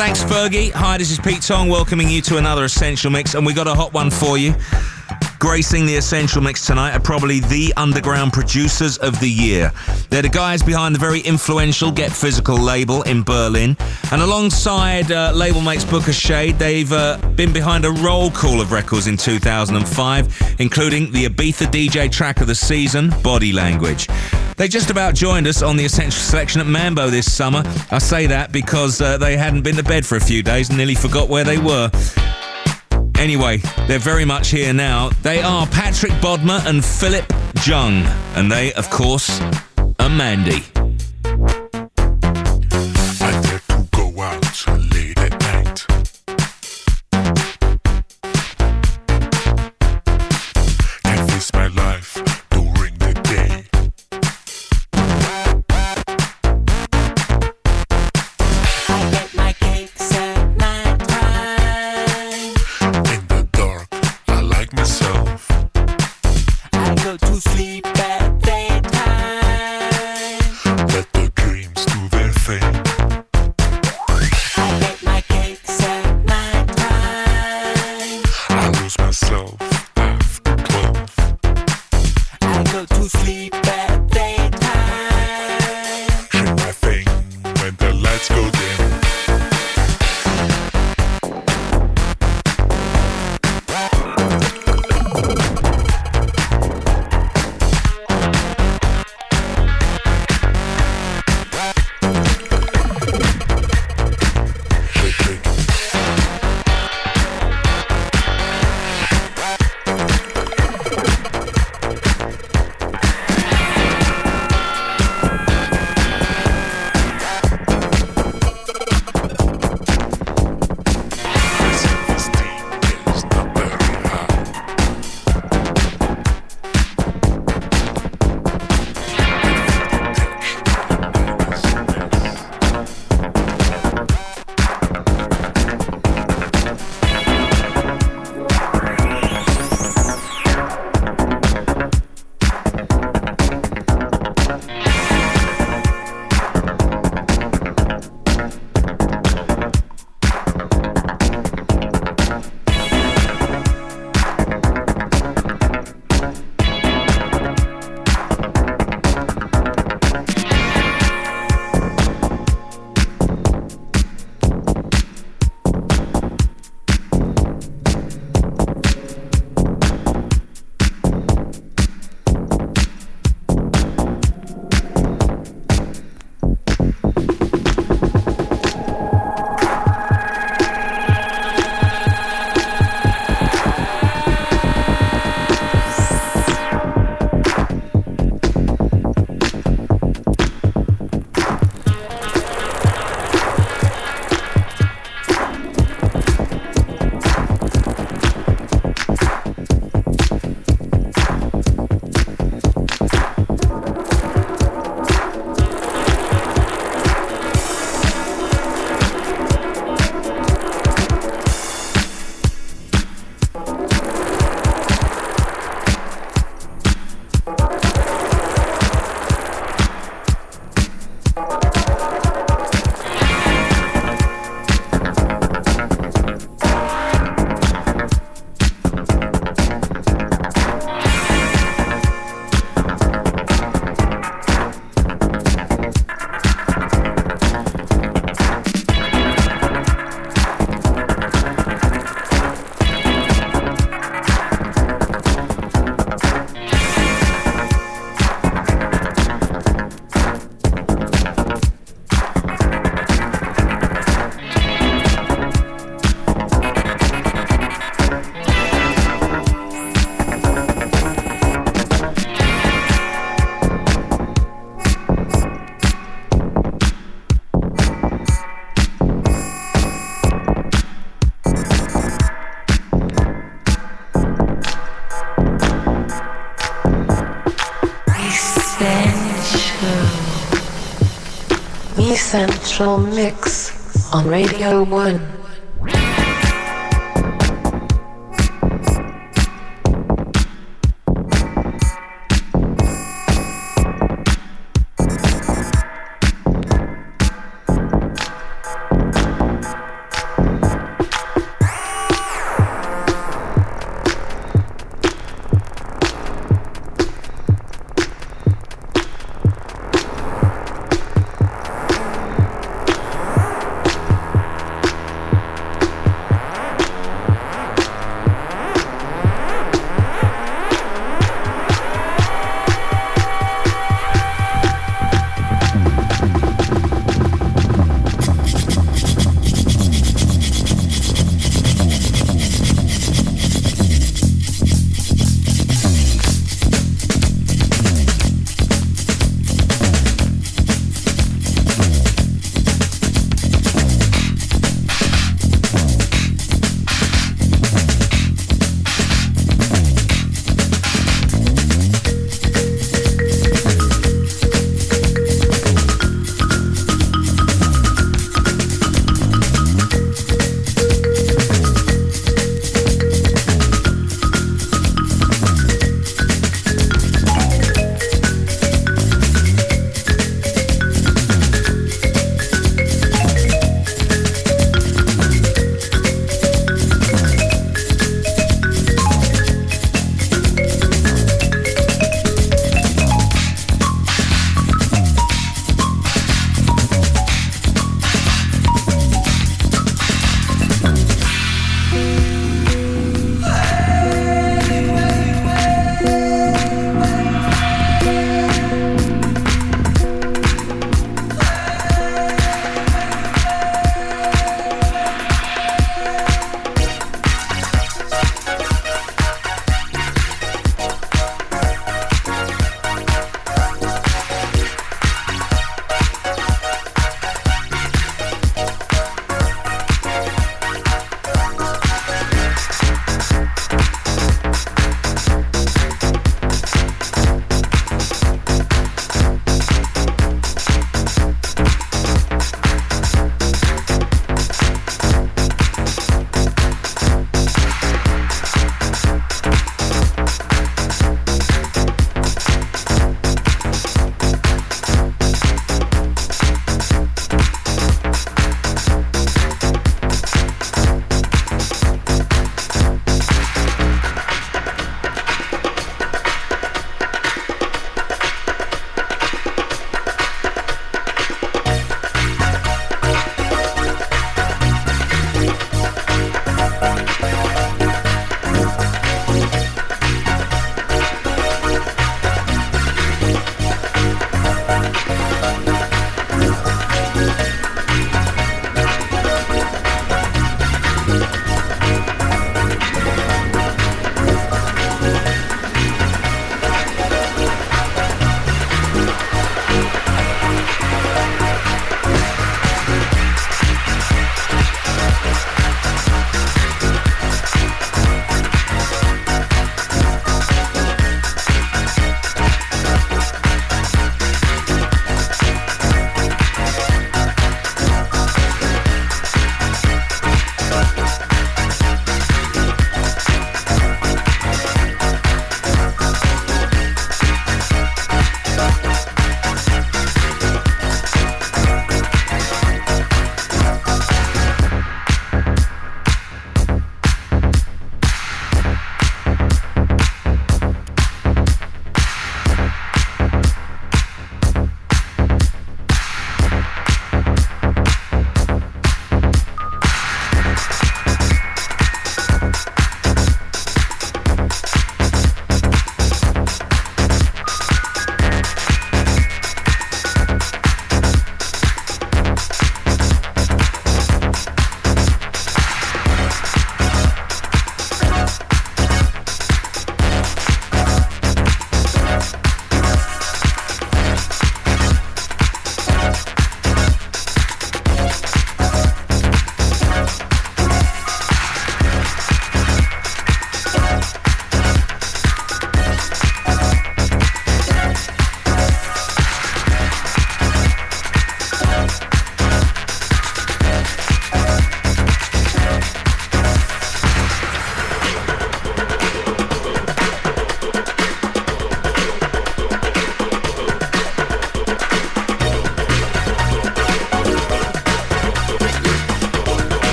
Thanks, Fergie. Hi, this is Pete Tong welcoming you to another Essential Mix, and we got a hot one for you. Gracing the Essential Mix tonight are probably the underground producers of the year. They're the guys behind the very influential Get Physical label in Berlin. And alongside uh, label mates Booka Shade, they've uh, been behind a roll call of records in 2005, including the Ibiza DJ track of the season, Body Language. They just about joined us on the Essential Selection at Mambo this summer. I say that because uh, they hadn't been to bed for a few days and nearly forgot where they were. Anyway, they're very much here now. They are Patrick Bodmer and Philipp Jung, and they, of course, are Mandy. Essential Mix on Radio 1.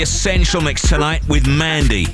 The Essential Mix tonight with Mandy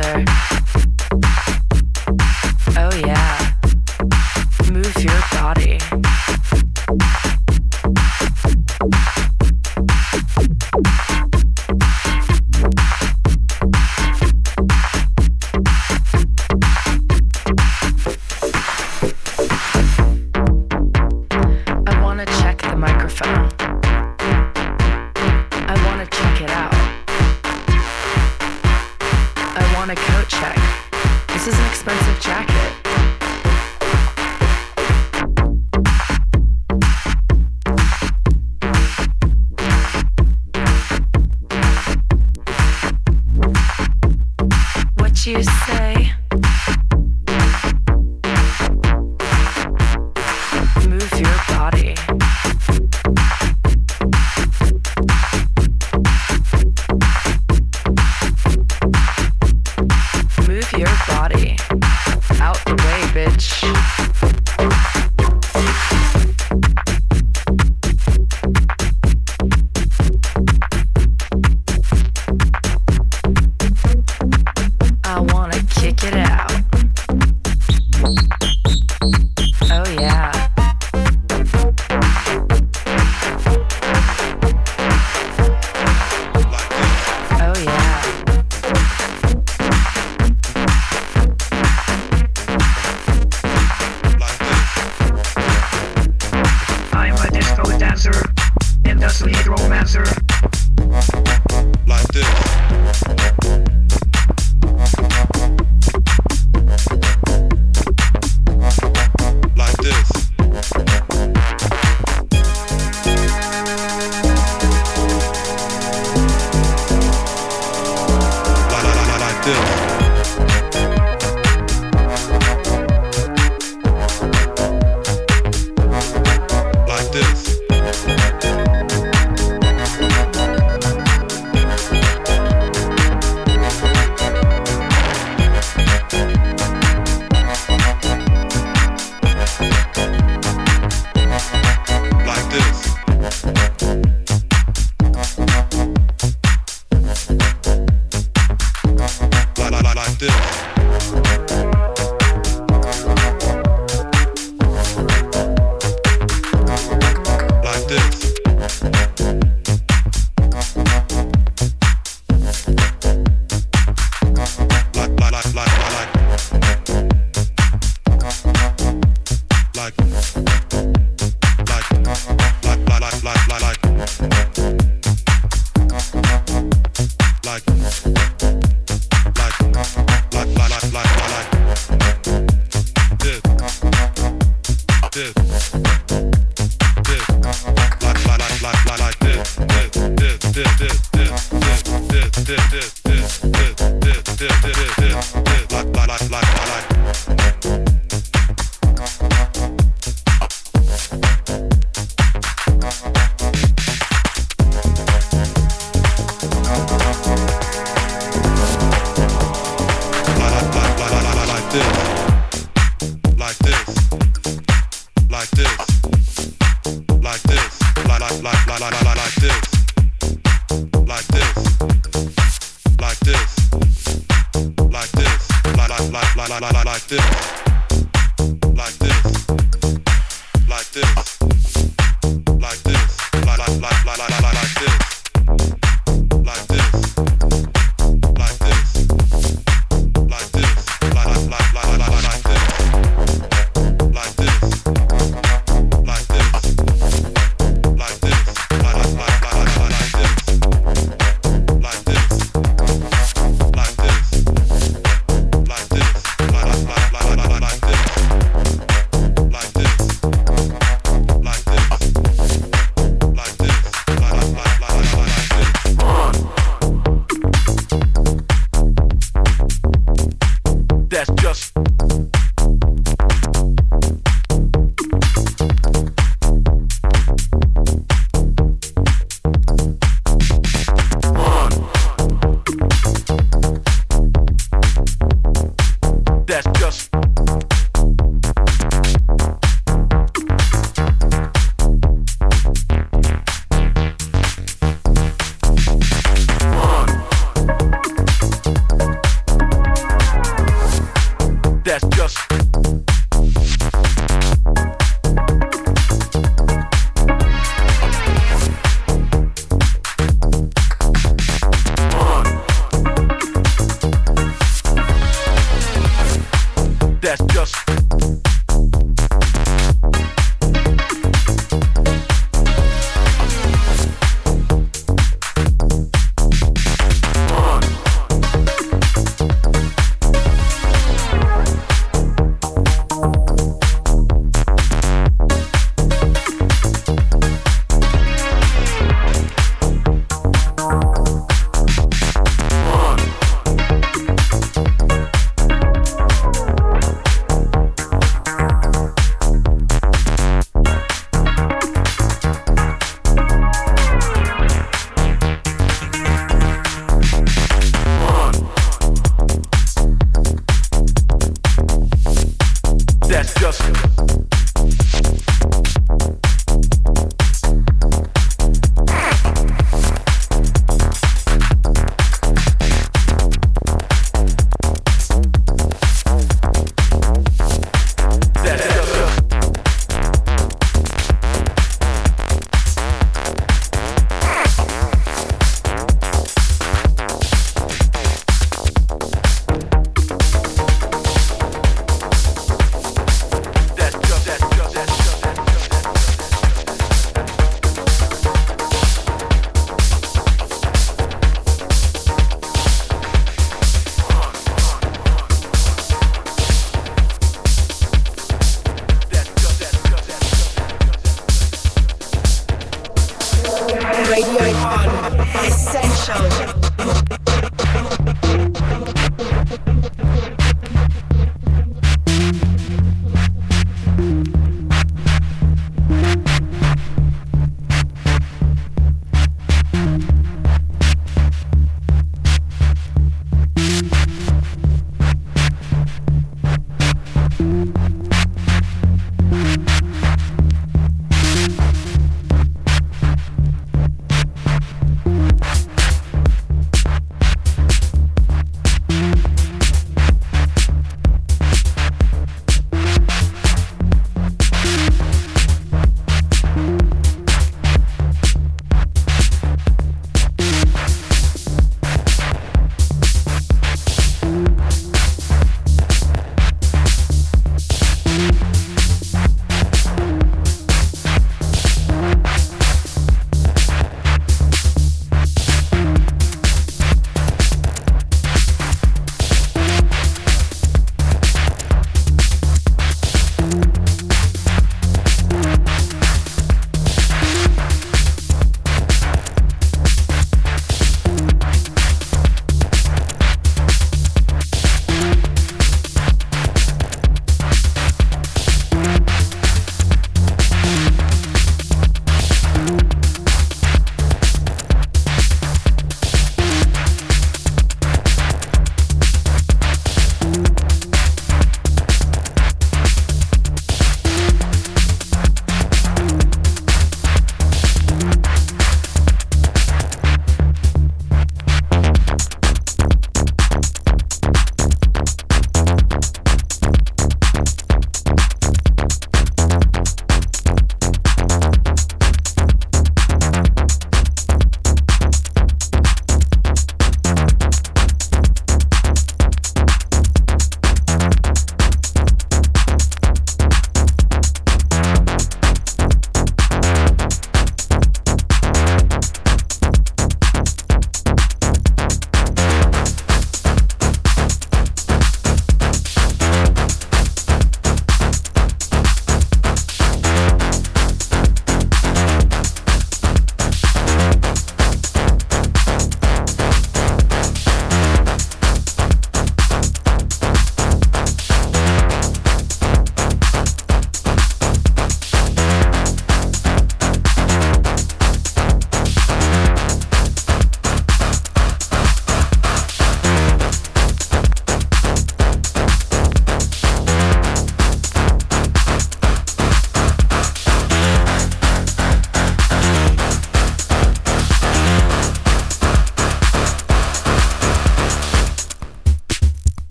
romancer.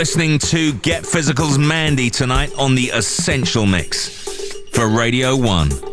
Listening to Get Physical's Mandy tonight on the Essential Mix for Radio 1.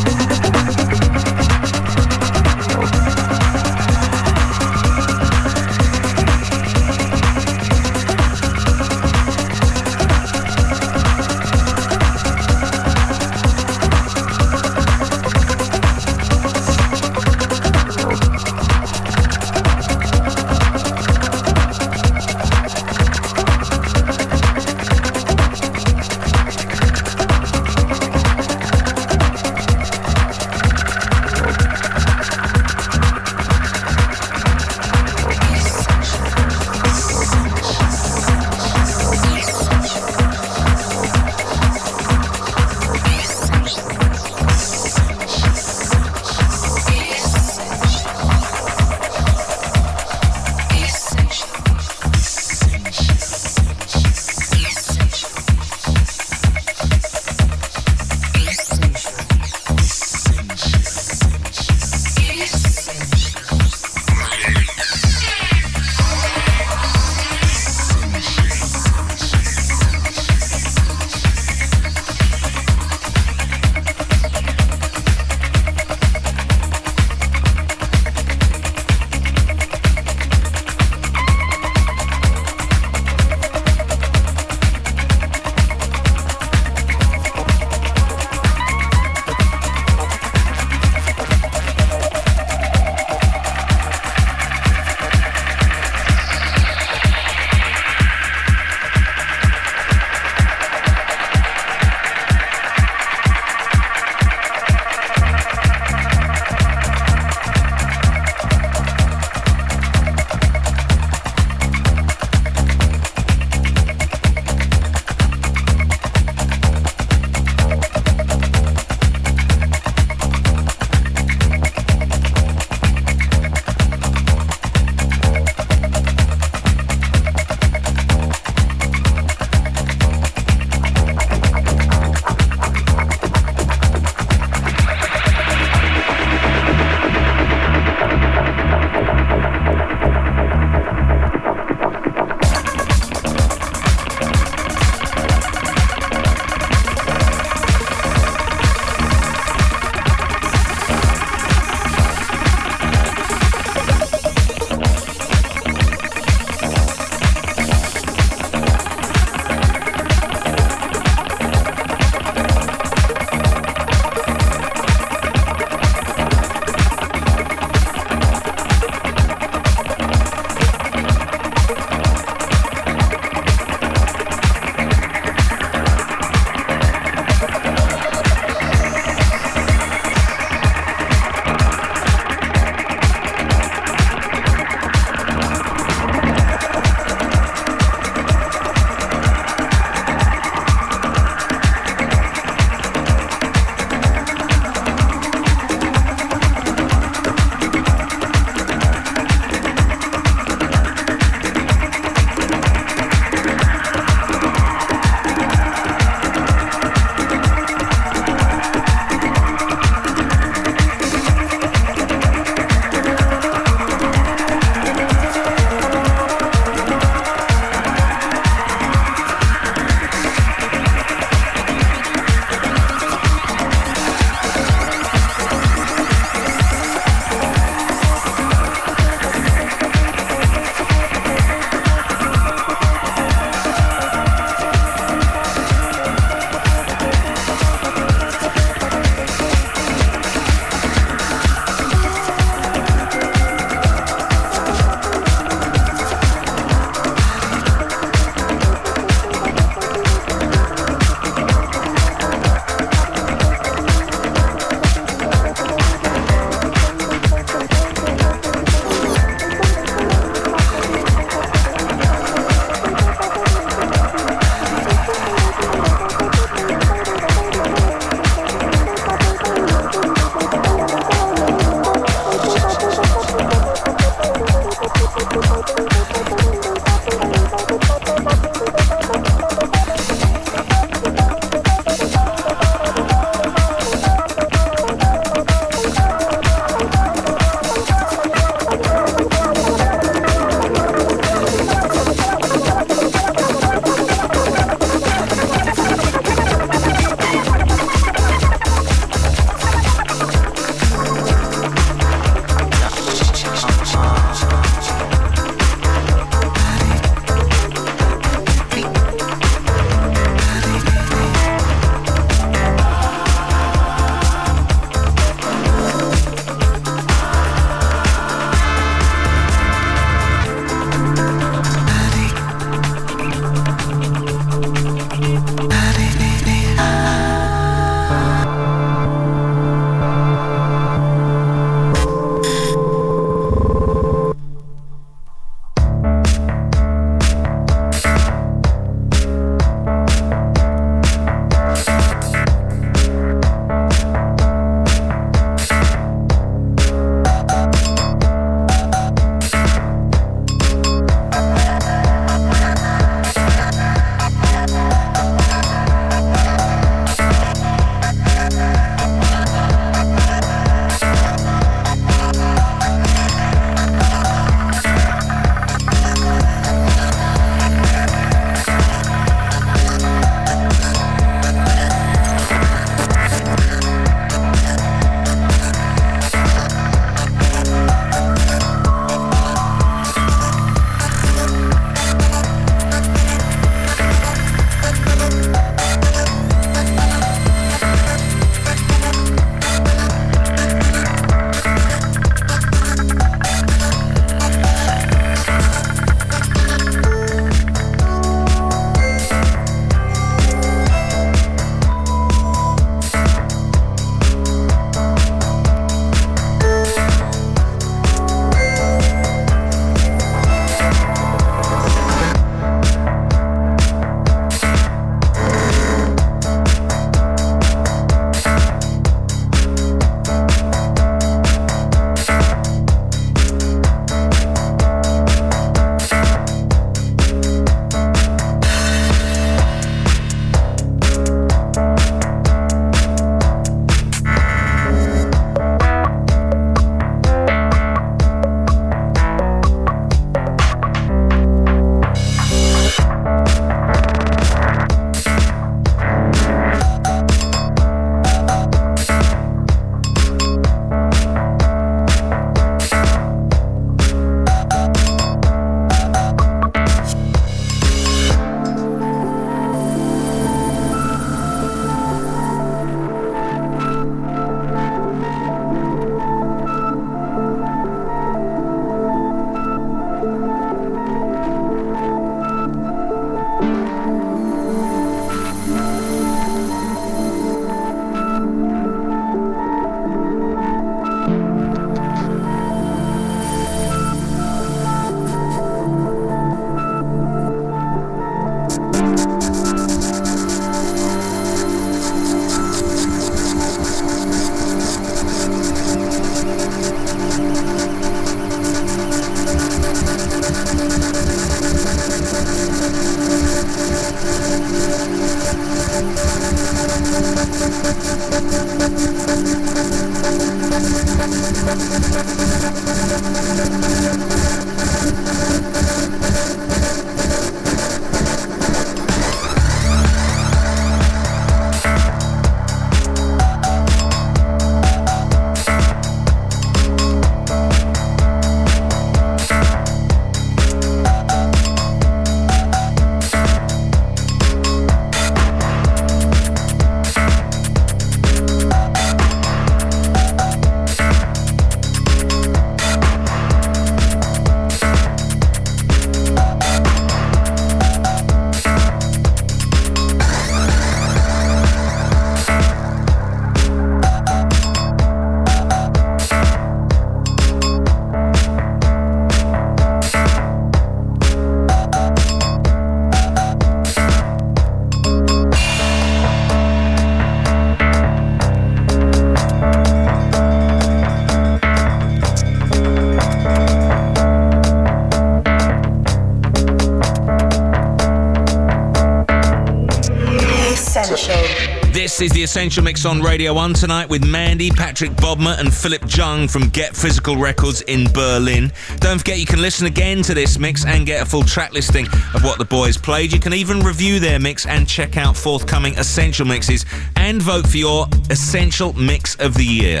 This is the Essential Mix on Radio 1 tonight with Mandy, Patrick Bodmer, and Philipp Jung from Get Physical Records in Berlin. Don't forget you can listen again to this mix and get a full track listing of what the boys played. You can even review their mix and check out forthcoming Essential Mixes and vote for your Essential Mix of the Year.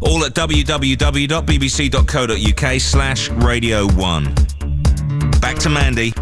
All at www.bbc.co.uk slash Radio 1. Back to Mandy.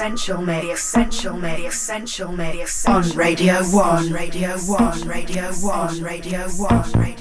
Essential mix, essential mix, essential mix, essential on Radio 1, Radio 1, Radio 1, Radio 1, Radio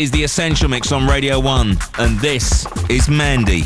is the Essential Mix on Radio 1, and this is Mandy.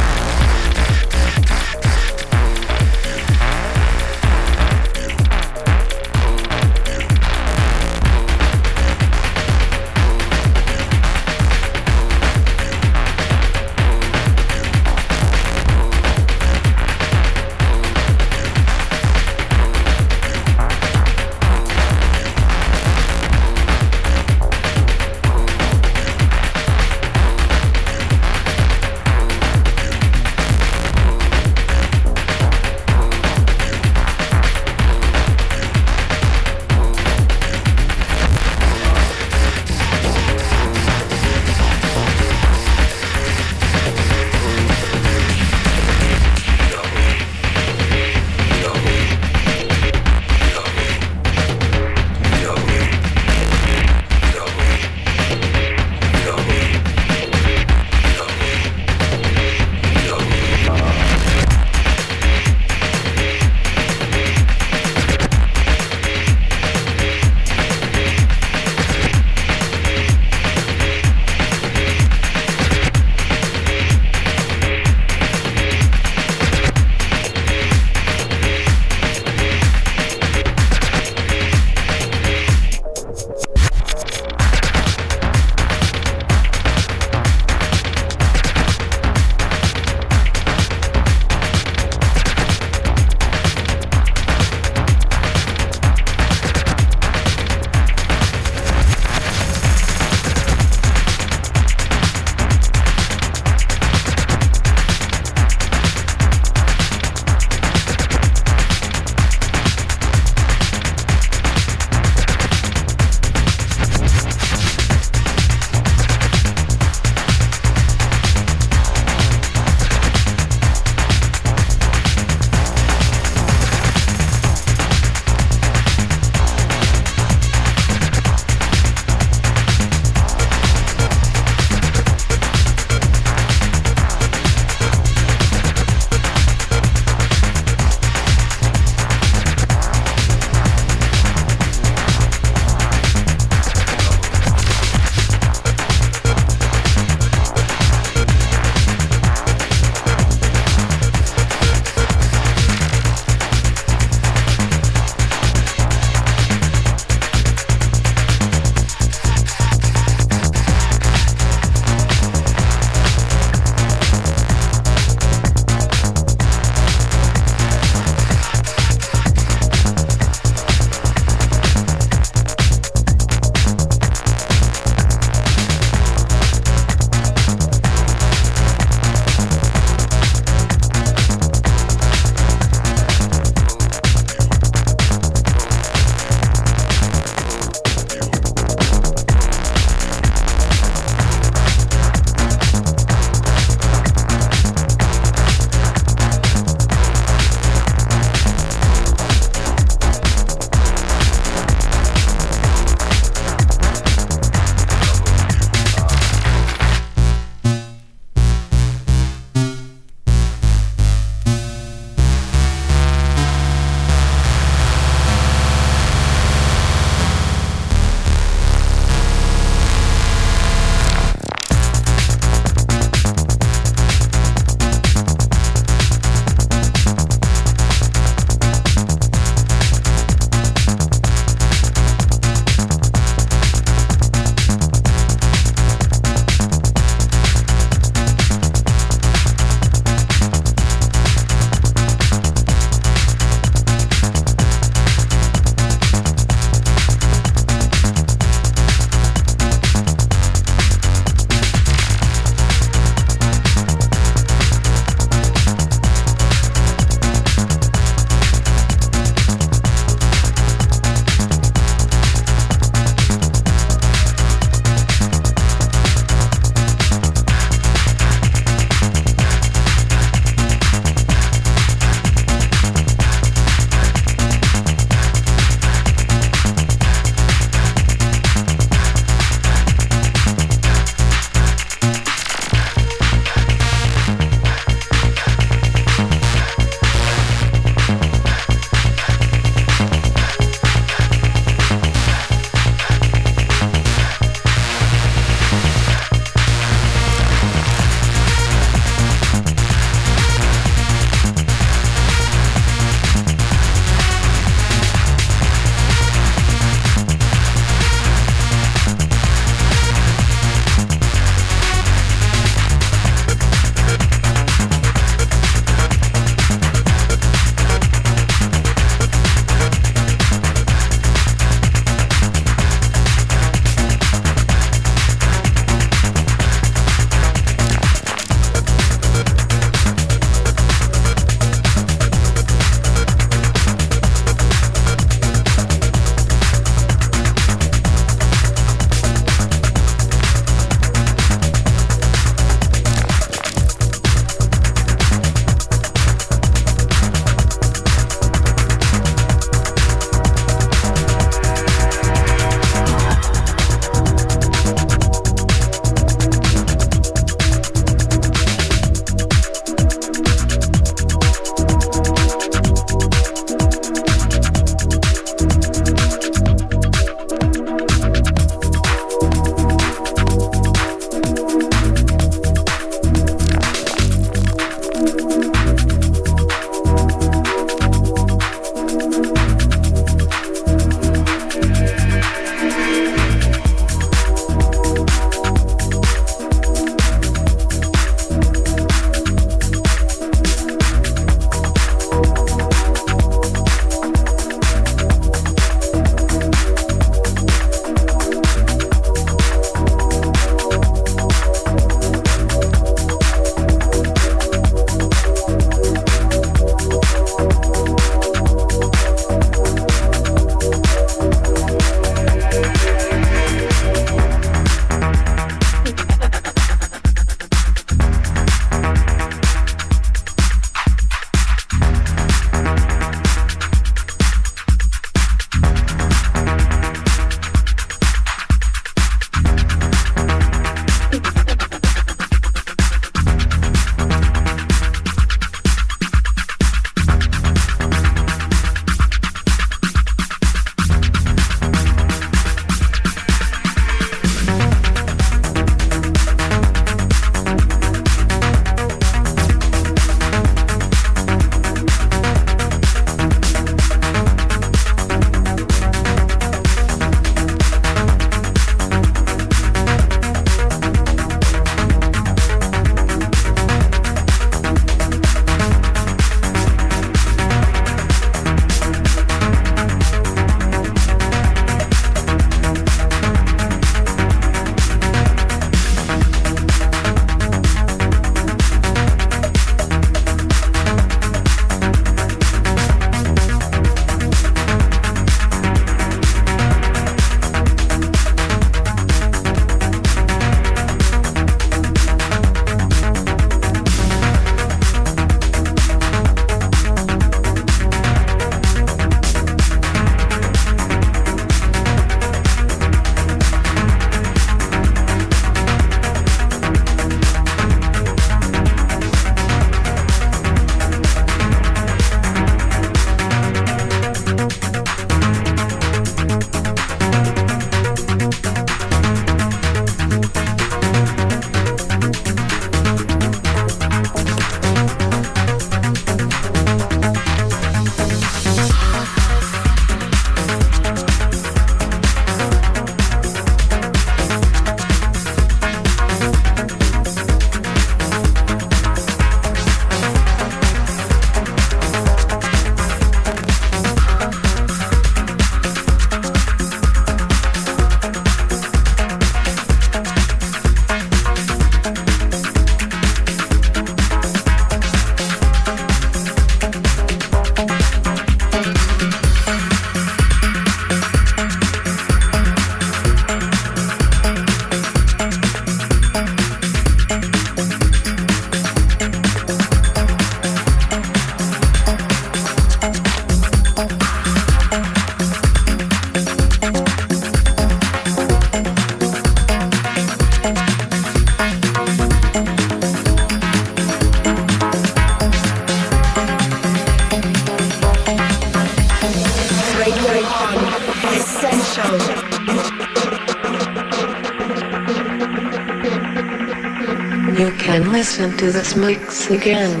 Mix again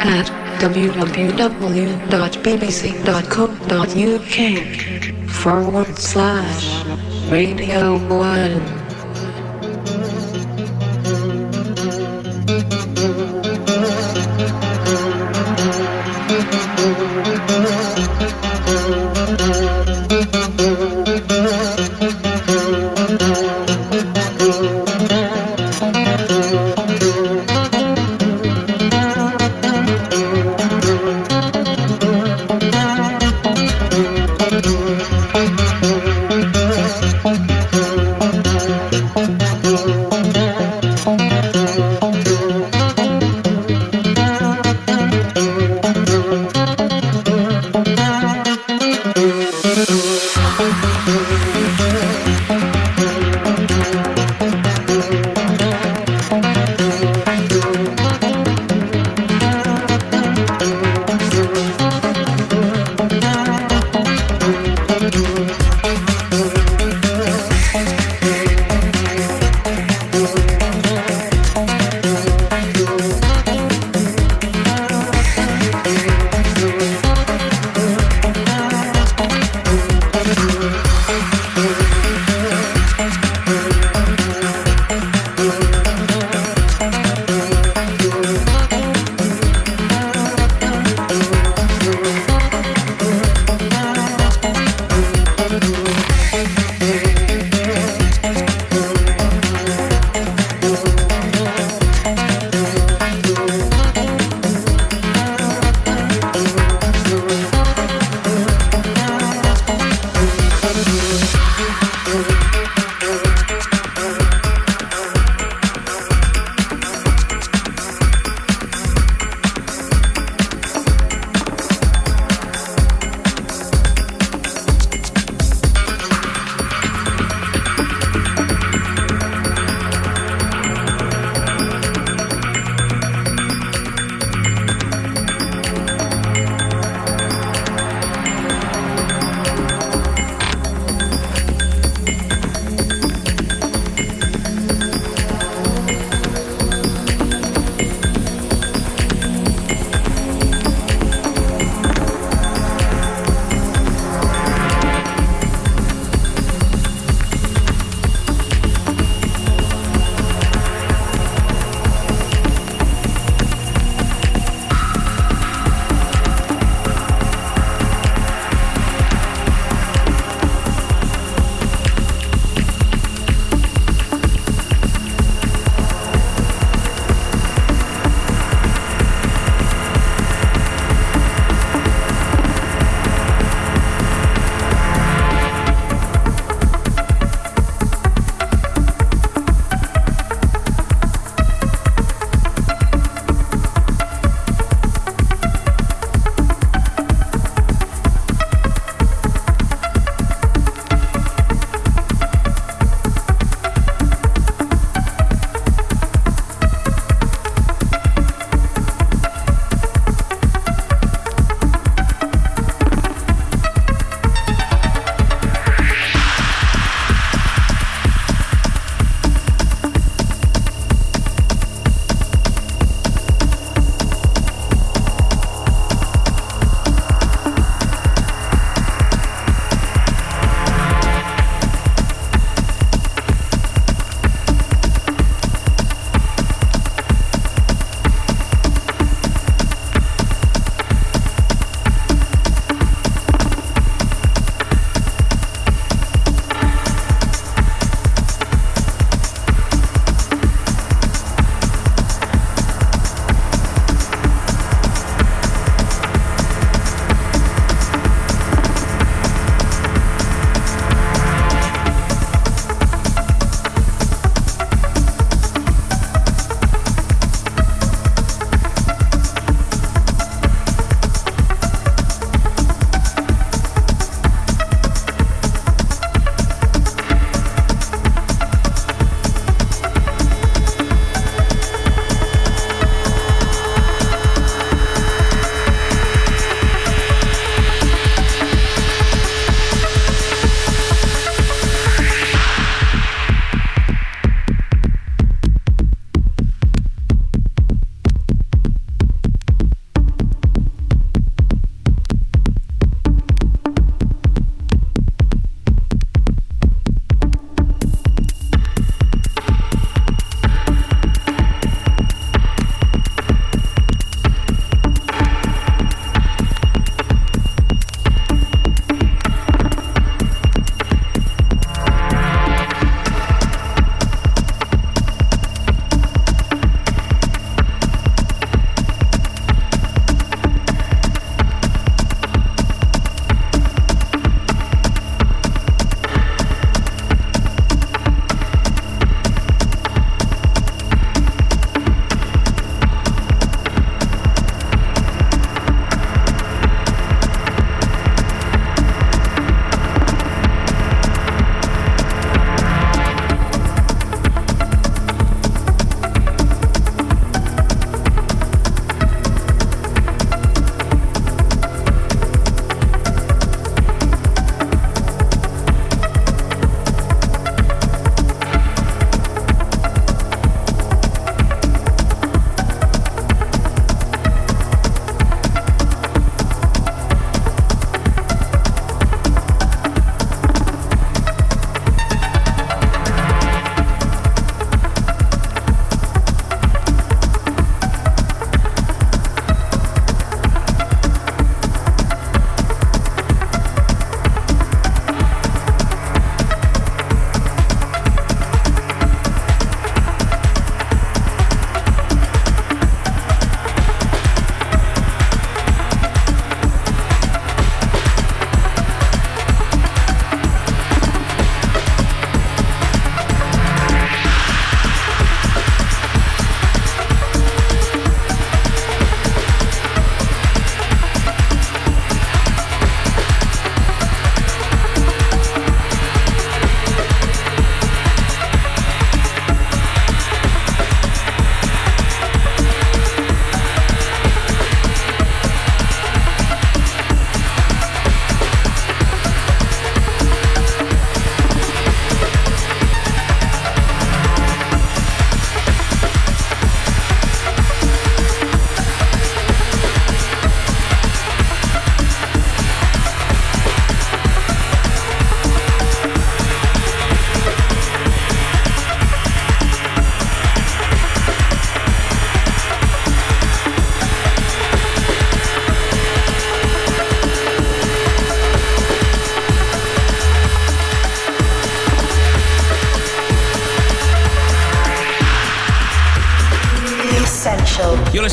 at www.bbc.co.uk forward slash Radio 1.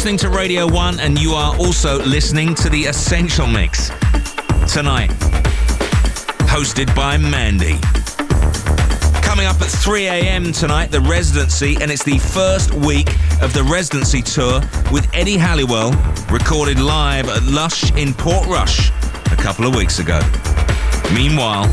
Listening to Radio 1 and you are also listening to the Essential Mix tonight, hosted by Mandy. Coming up at 3 a.m. tonight, the residency, and it's the first week of the residency tour with Eddie Halliwell, recorded live at Lush in Portrush a couple of weeks ago. Meanwhile,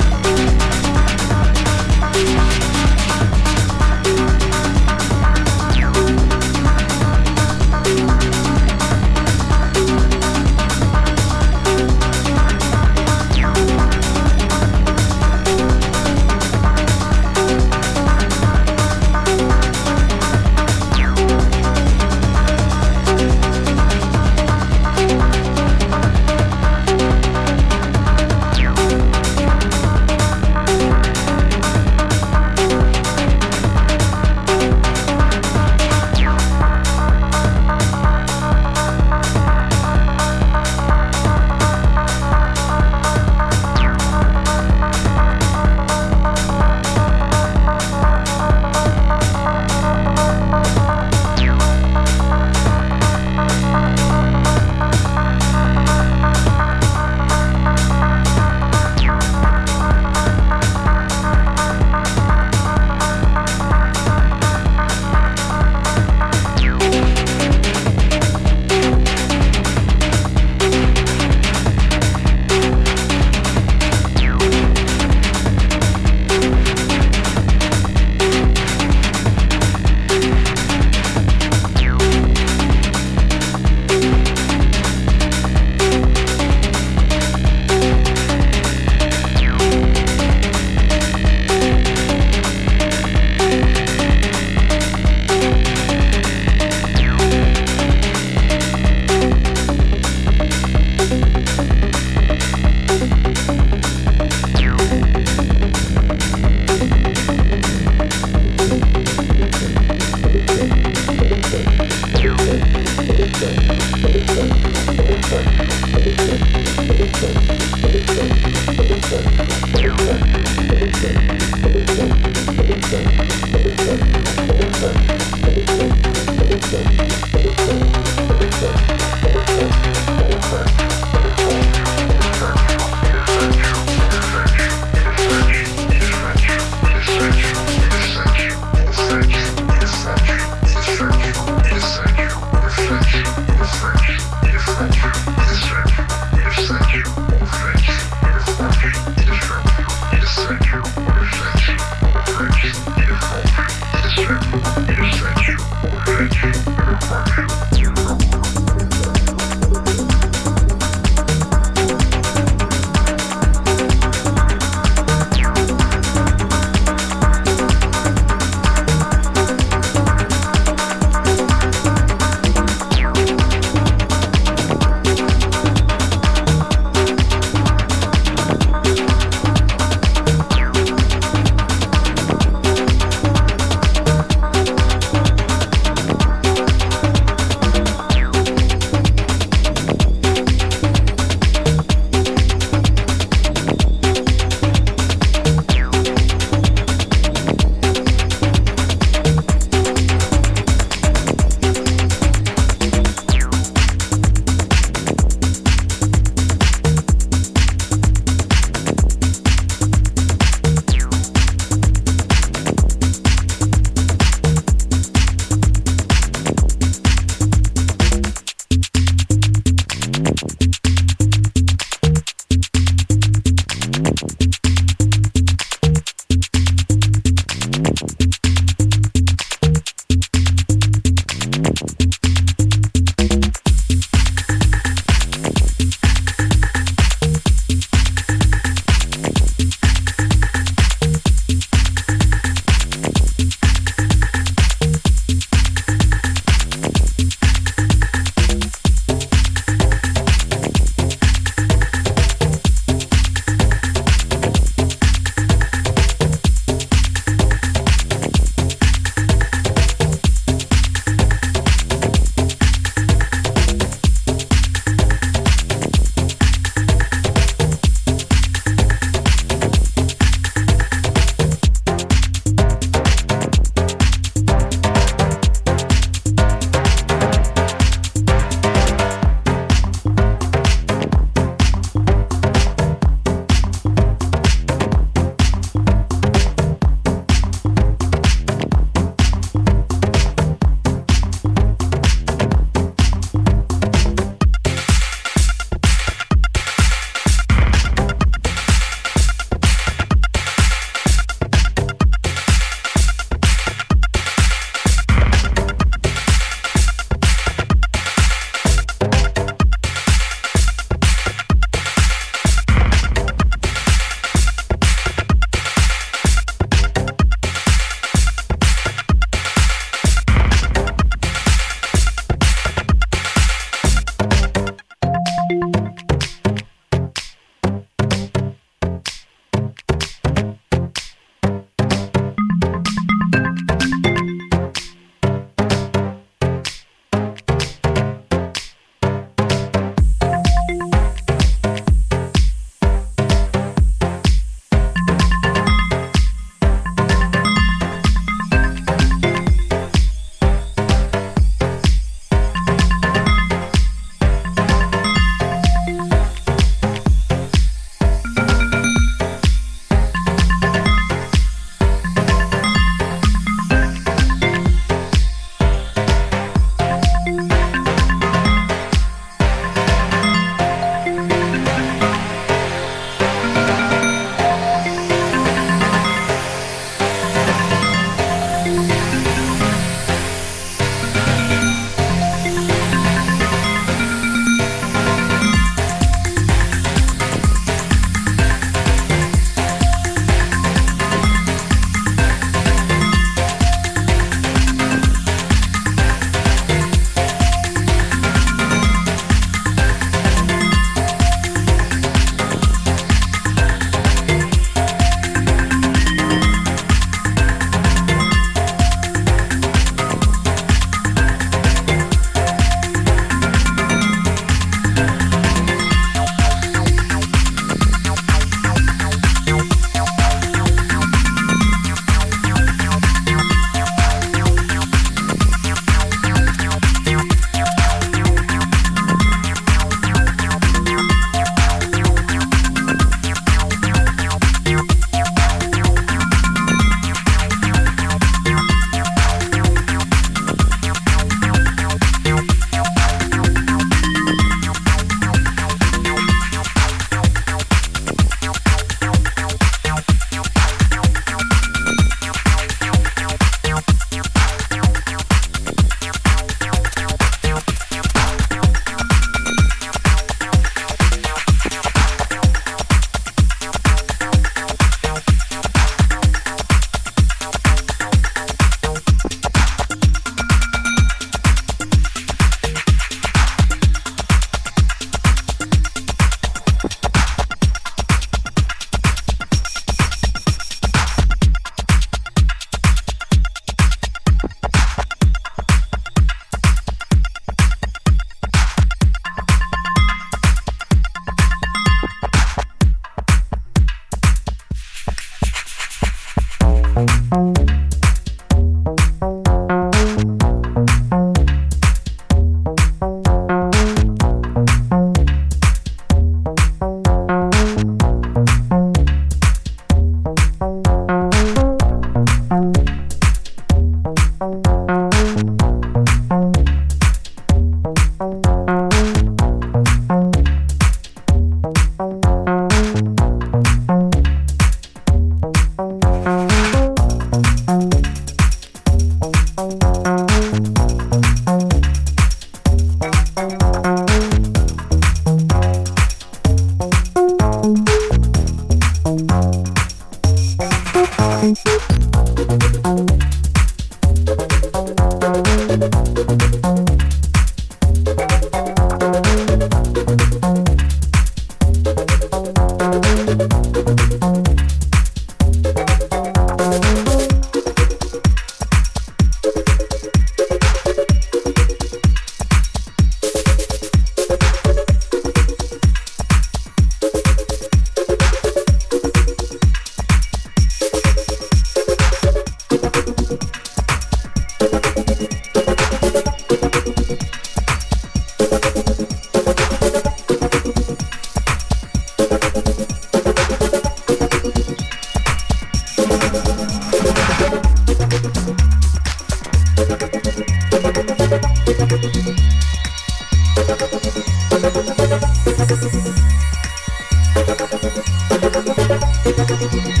Essential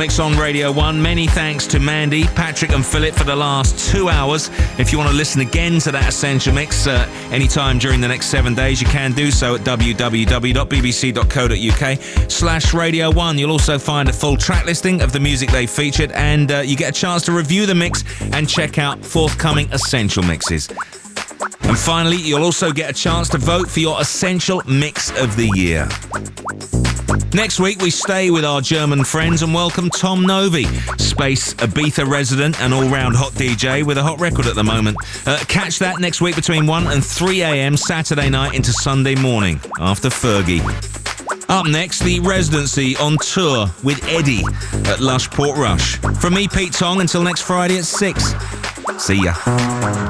Mix on Radio 1. Many thanks to Mandy, Patrick, and Philipp for the last two hours. If you want to listen again to that Essential Mix uh, anytime during the next seven days, you can do so at www.bbc.co.uk slash Radio 1. You'll also find a full track listing of the music they featured, and uh, you get a chance to review the mix and check out forthcoming Essential Mixes. And finally, you'll also get a chance to vote for your Essential Mix of the Year. Next week, we stay with our German friends and welcome Tom Novy, Space Ibiza resident and all round hot DJ with a hot record at the moment. Uh, catch that next week between 1 and 3 a.m. Saturday night into Sunday morning after Fergie. Up next, the residency on tour with Eddie at Lush Portrush. From me, Pete Tong, until next Friday at 6. See ya.